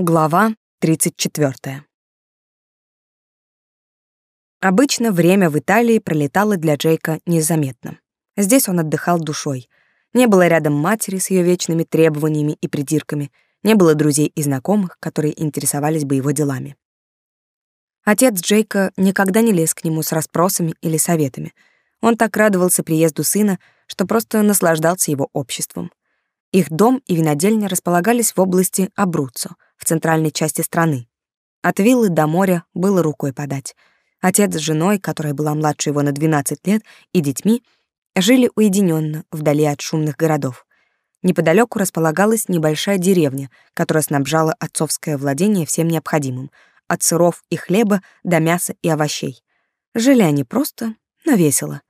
Глава 34. Обычно время в Италии пролетало для Джейка незаметно. Здесь он отдыхал душой. Не было рядом матери с ее вечными требованиями и придирками, не было друзей и знакомых, которые интересовались бы его делами. Отец Джейка никогда не лез к нему с расспросами или советами. Он так радовался приезду сына, что просто наслаждался его обществом. Их дом и винодельня располагались в области Абруццо, в центральной части страны. От виллы до моря было рукой подать. Отец с женой, которая была младше его на 12 лет, и детьми жили уединенно, вдали от шумных городов. Неподалеку располагалась небольшая деревня, которая снабжала отцовское владение всем необходимым, от сыров и хлеба до мяса и овощей. Жили они просто, но весело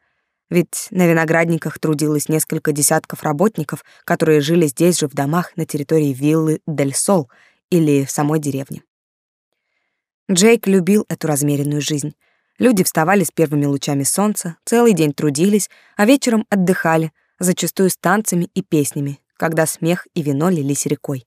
ведь на виноградниках трудилось несколько десятков работников, которые жили здесь же в домах на территории виллы Дель Сол или в самой деревне. Джейк любил эту размеренную жизнь. Люди вставали с первыми лучами солнца, целый день трудились, а вечером отдыхали, зачастую с танцами и песнями, когда смех и вино лились рекой.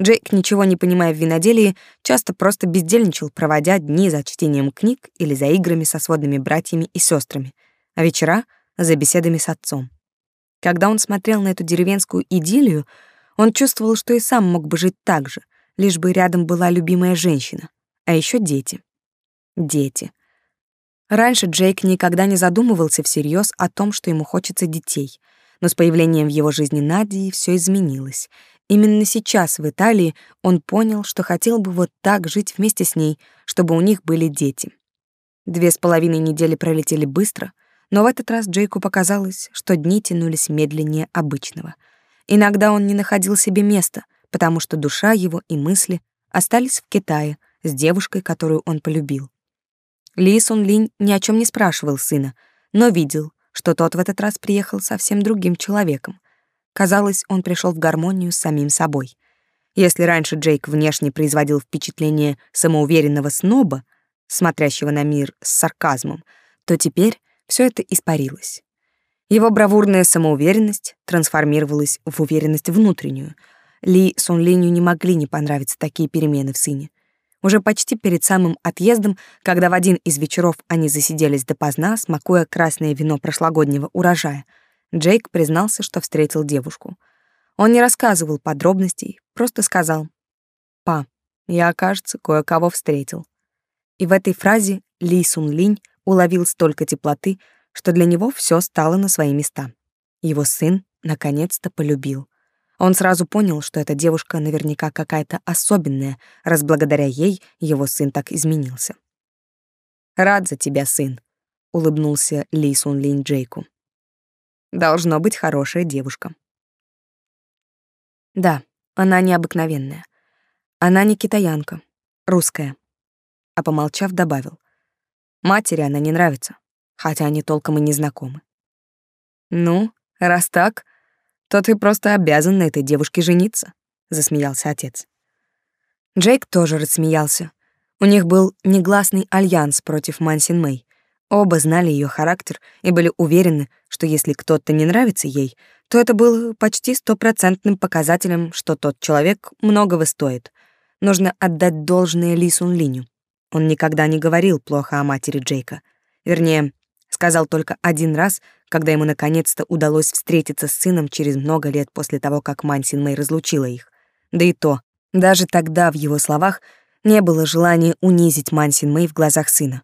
Джейк, ничего не понимая в виноделии, часто просто бездельничал, проводя дни за чтением книг или за играми со сводными братьями и сестрами — а вечера — за беседами с отцом. Когда он смотрел на эту деревенскую идиллию, он чувствовал, что и сам мог бы жить так же, лишь бы рядом была любимая женщина, а еще дети. Дети. Раньше Джейк никогда не задумывался всерьез о том, что ему хочется детей, но с появлением в его жизни Нади все изменилось. Именно сейчас в Италии он понял, что хотел бы вот так жить вместе с ней, чтобы у них были дети. Две с половиной недели пролетели быстро — но в этот раз Джейку показалось, что дни тянулись медленнее обычного. Иногда он не находил себе места, потому что душа его и мысли остались в Китае с девушкой, которую он полюбил. Ли Сун Линь ни о чем не спрашивал сына, но видел, что тот в этот раз приехал совсем другим человеком. Казалось, он пришел в гармонию с самим собой. Если раньше Джейк внешне производил впечатление самоуверенного сноба, смотрящего на мир с сарказмом, то теперь все это испарилось. Его бравурная самоуверенность трансформировалась в уверенность внутреннюю. Ли Сун Линю не могли не понравиться такие перемены в сыне. Уже почти перед самым отъездом, когда в один из вечеров они засиделись допоздна, смакуя красное вино прошлогоднего урожая, Джейк признался, что встретил девушку. Он не рассказывал подробностей, просто сказал «Па, я, кажется, кое-кого встретил». И в этой фразе Ли Сун Линь уловил столько теплоты, что для него все стало на свои места. Его сын наконец-то полюбил. Он сразу понял, что эта девушка наверняка какая-то особенная, раз благодаря ей его сын так изменился. «Рад за тебя, сын», — улыбнулся Ли Сун Лин Джейку. «Должно быть хорошая девушка». Да, она необыкновенная. Она не китаянка, русская. А помолчав, добавил. Матери она не нравится, хотя они толком и не знакомы. Ну, раз так, то ты просто обязан на этой девушке жениться, засмеялся отец. Джейк тоже рассмеялся. У них был негласный альянс против Мансин Мэй. Оба знали ее характер и были уверены, что если кто-то не нравится ей, то это было почти стопроцентным показателем, что тот человек многого стоит. Нужно отдать должное Ли Сун Линю. Он никогда не говорил плохо о матери Джейка. Вернее, сказал только один раз, когда ему наконец-то удалось встретиться с сыном через много лет после того, как Мансин Мэй разлучила их. Да и то, даже тогда в его словах не было желания унизить Мансин Мэй в глазах сына.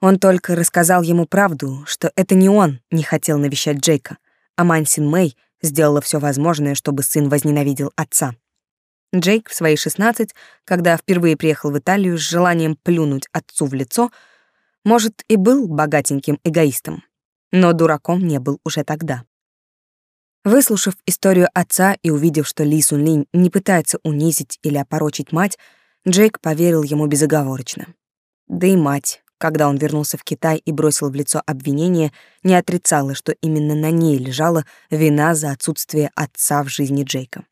Он только рассказал ему правду, что это не он не хотел навещать Джейка, а Мансин Мэй сделала все возможное, чтобы сын возненавидел отца. Джейк в свои 16, когда впервые приехал в Италию с желанием плюнуть отцу в лицо, может, и был богатеньким эгоистом, но дураком не был уже тогда. Выслушав историю отца и увидев, что Ли Сун Линь не пытается унизить или опорочить мать, Джейк поверил ему безоговорочно. Да и мать, когда он вернулся в Китай и бросил в лицо обвинение, не отрицала, что именно на ней лежала вина за отсутствие отца в жизни Джейка.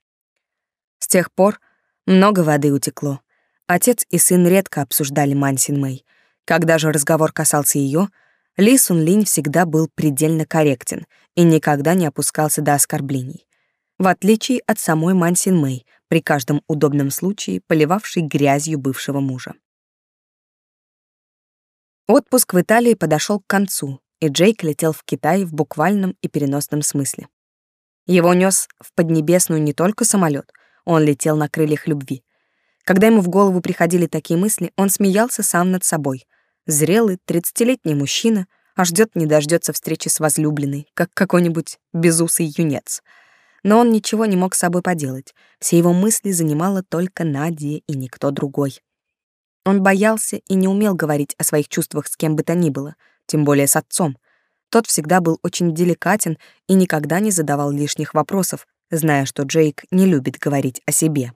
С тех пор много воды утекло. Отец и сын редко обсуждали Мансин Мэй. Когда же разговор касался ее, Ли Сун Линь всегда был предельно корректен и никогда не опускался до оскорблений. В отличие от самой Мансин Мэй, при каждом удобном случае поливавший грязью бывшего мужа. Отпуск в Италии подошел к концу, и Джейк летел в Китай в буквальном и переносном смысле. Его нес в Поднебесную не только самолет, он летел на крыльях любви. Когда ему в голову приходили такие мысли, он смеялся сам над собой. Зрелый, тридцатилетний мужчина, а ждет не дождется встречи с возлюбленной, как какой-нибудь безусый юнец. Но он ничего не мог с собой поделать. Все его мысли занимала только Надя и никто другой. Он боялся и не умел говорить о своих чувствах с кем бы то ни было, тем более с отцом. Тот всегда был очень деликатен и никогда не задавал лишних вопросов, зная, что Джейк не любит говорить о себе.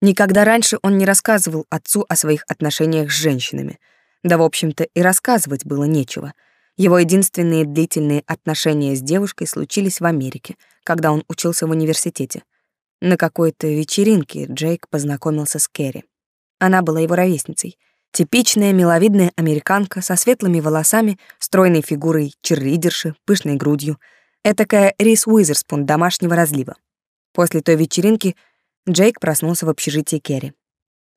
Никогда раньше он не рассказывал отцу о своих отношениях с женщинами. Да, в общем-то, и рассказывать было нечего. Его единственные длительные отношения с девушкой случились в Америке, когда он учился в университете. На какой-то вечеринке Джейк познакомился с Кэрри. Она была его ровесницей. Типичная миловидная американка со светлыми волосами, стройной фигурой черлидерши, пышной грудью. Этакая Рис Уизерспун домашнего разлива. После той вечеринки Джейк проснулся в общежитии Керри.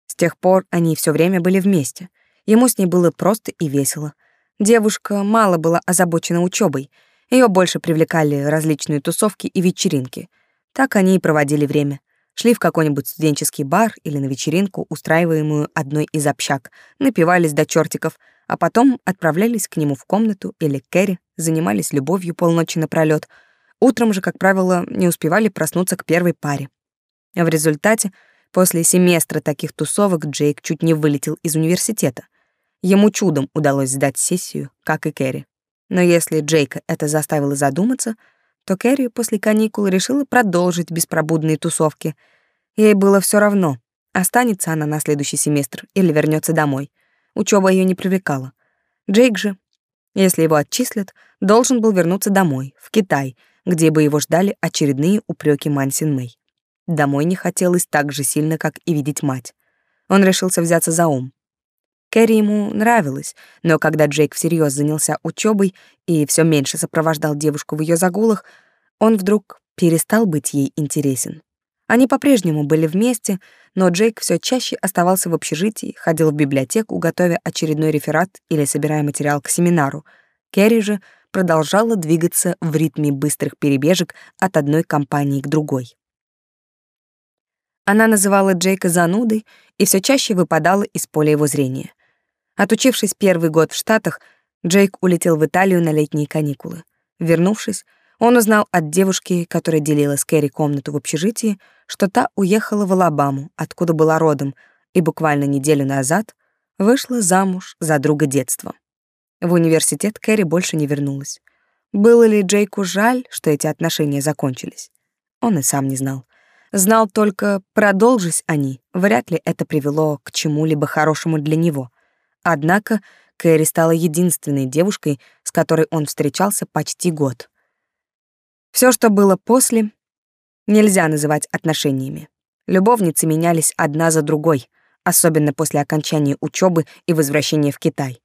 С тех пор они все время были вместе. Ему с ней было просто и весело. Девушка мало была озабочена учебой, ее больше привлекали различные тусовки и вечеринки. Так они и проводили время шли в какой-нибудь студенческий бар или на вечеринку, устраиваемую одной из общак, напивались до чертиков, а потом отправлялись к нему в комнату или к Кэрри, занимались любовью полночи напролёт. Утром же, как правило, не успевали проснуться к первой паре. В результате, после семестра таких тусовок Джейк чуть не вылетел из университета. Ему чудом удалось сдать сессию, как и Кэрри. Но если Джейка это заставило задуматься — то Кэрри после каникул решила продолжить беспробудные тусовки. Ей было все равно, останется она на следующий семестр или вернется домой. Учеба ее не привлекала. Джейк же, если его отчислят, должен был вернуться домой, в Китай, где бы его ждали очередные упреки Мансин Мэй. Домой не хотелось так же сильно, как и видеть мать. Он решился взяться за ум. Кэрри ему нравилась, но когда Джейк всерьез занялся учебой и все меньше сопровождал девушку в ее загулах, он вдруг перестал быть ей интересен. Они по-прежнему были вместе, но Джейк все чаще оставался в общежитии, ходил в библиотеку, готовя очередной реферат или собирая материал к семинару. Кэрри же продолжала двигаться в ритме быстрых перебежек от одной компании к другой. Она называла Джейка занудой и все чаще выпадала из поля его зрения. Отучившись первый год в Штатах, Джейк улетел в Италию на летние каникулы. Вернувшись, он узнал от девушки, которая делила с Кэрри комнату в общежитии, что та уехала в Алабаму, откуда была родом, и буквально неделю назад вышла замуж за друга детства. В университет Кэрри больше не вернулась. Было ли Джейку жаль, что эти отношения закончились? Он и сам не знал. Знал только, продолжись они, вряд ли это привело к чему-либо хорошему для него — Однако Кэрри стала единственной девушкой, с которой он встречался почти год. Все, что было после, нельзя называть отношениями. Любовницы менялись одна за другой, особенно после окончания учебы и возвращения в Китай.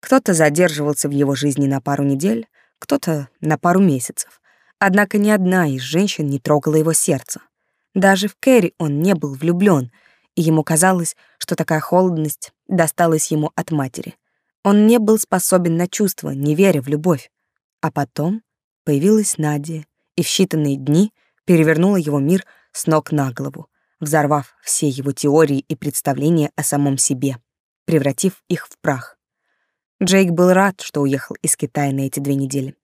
Кто-то задерживался в его жизни на пару недель, кто-то на пару месяцев. Однако ни одна из женщин не трогала его сердце. Даже в Кэрри он не был влюблён — и ему казалось, что такая холодность досталась ему от матери. Он не был способен на чувства, не веря в любовь. А потом появилась Надя, и в считанные дни перевернула его мир с ног на голову, взорвав все его теории и представления о самом себе, превратив их в прах. Джейк был рад, что уехал из Китая на эти две недели.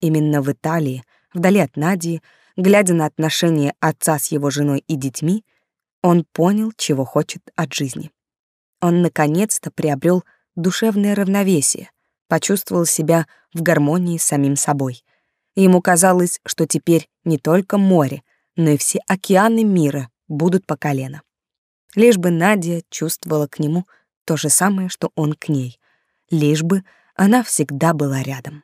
Именно в Италии, вдали от Нади, глядя на отношения отца с его женой и детьми, он понял, чего хочет от жизни. Он наконец-то приобрел душевное равновесие, почувствовал себя в гармонии с самим собой. ему казалось, что теперь не только море, но и все океаны мира будут по колено. Лишь бы Надя чувствовала к нему то же самое, что он к ней. Лишь бы она всегда была рядом.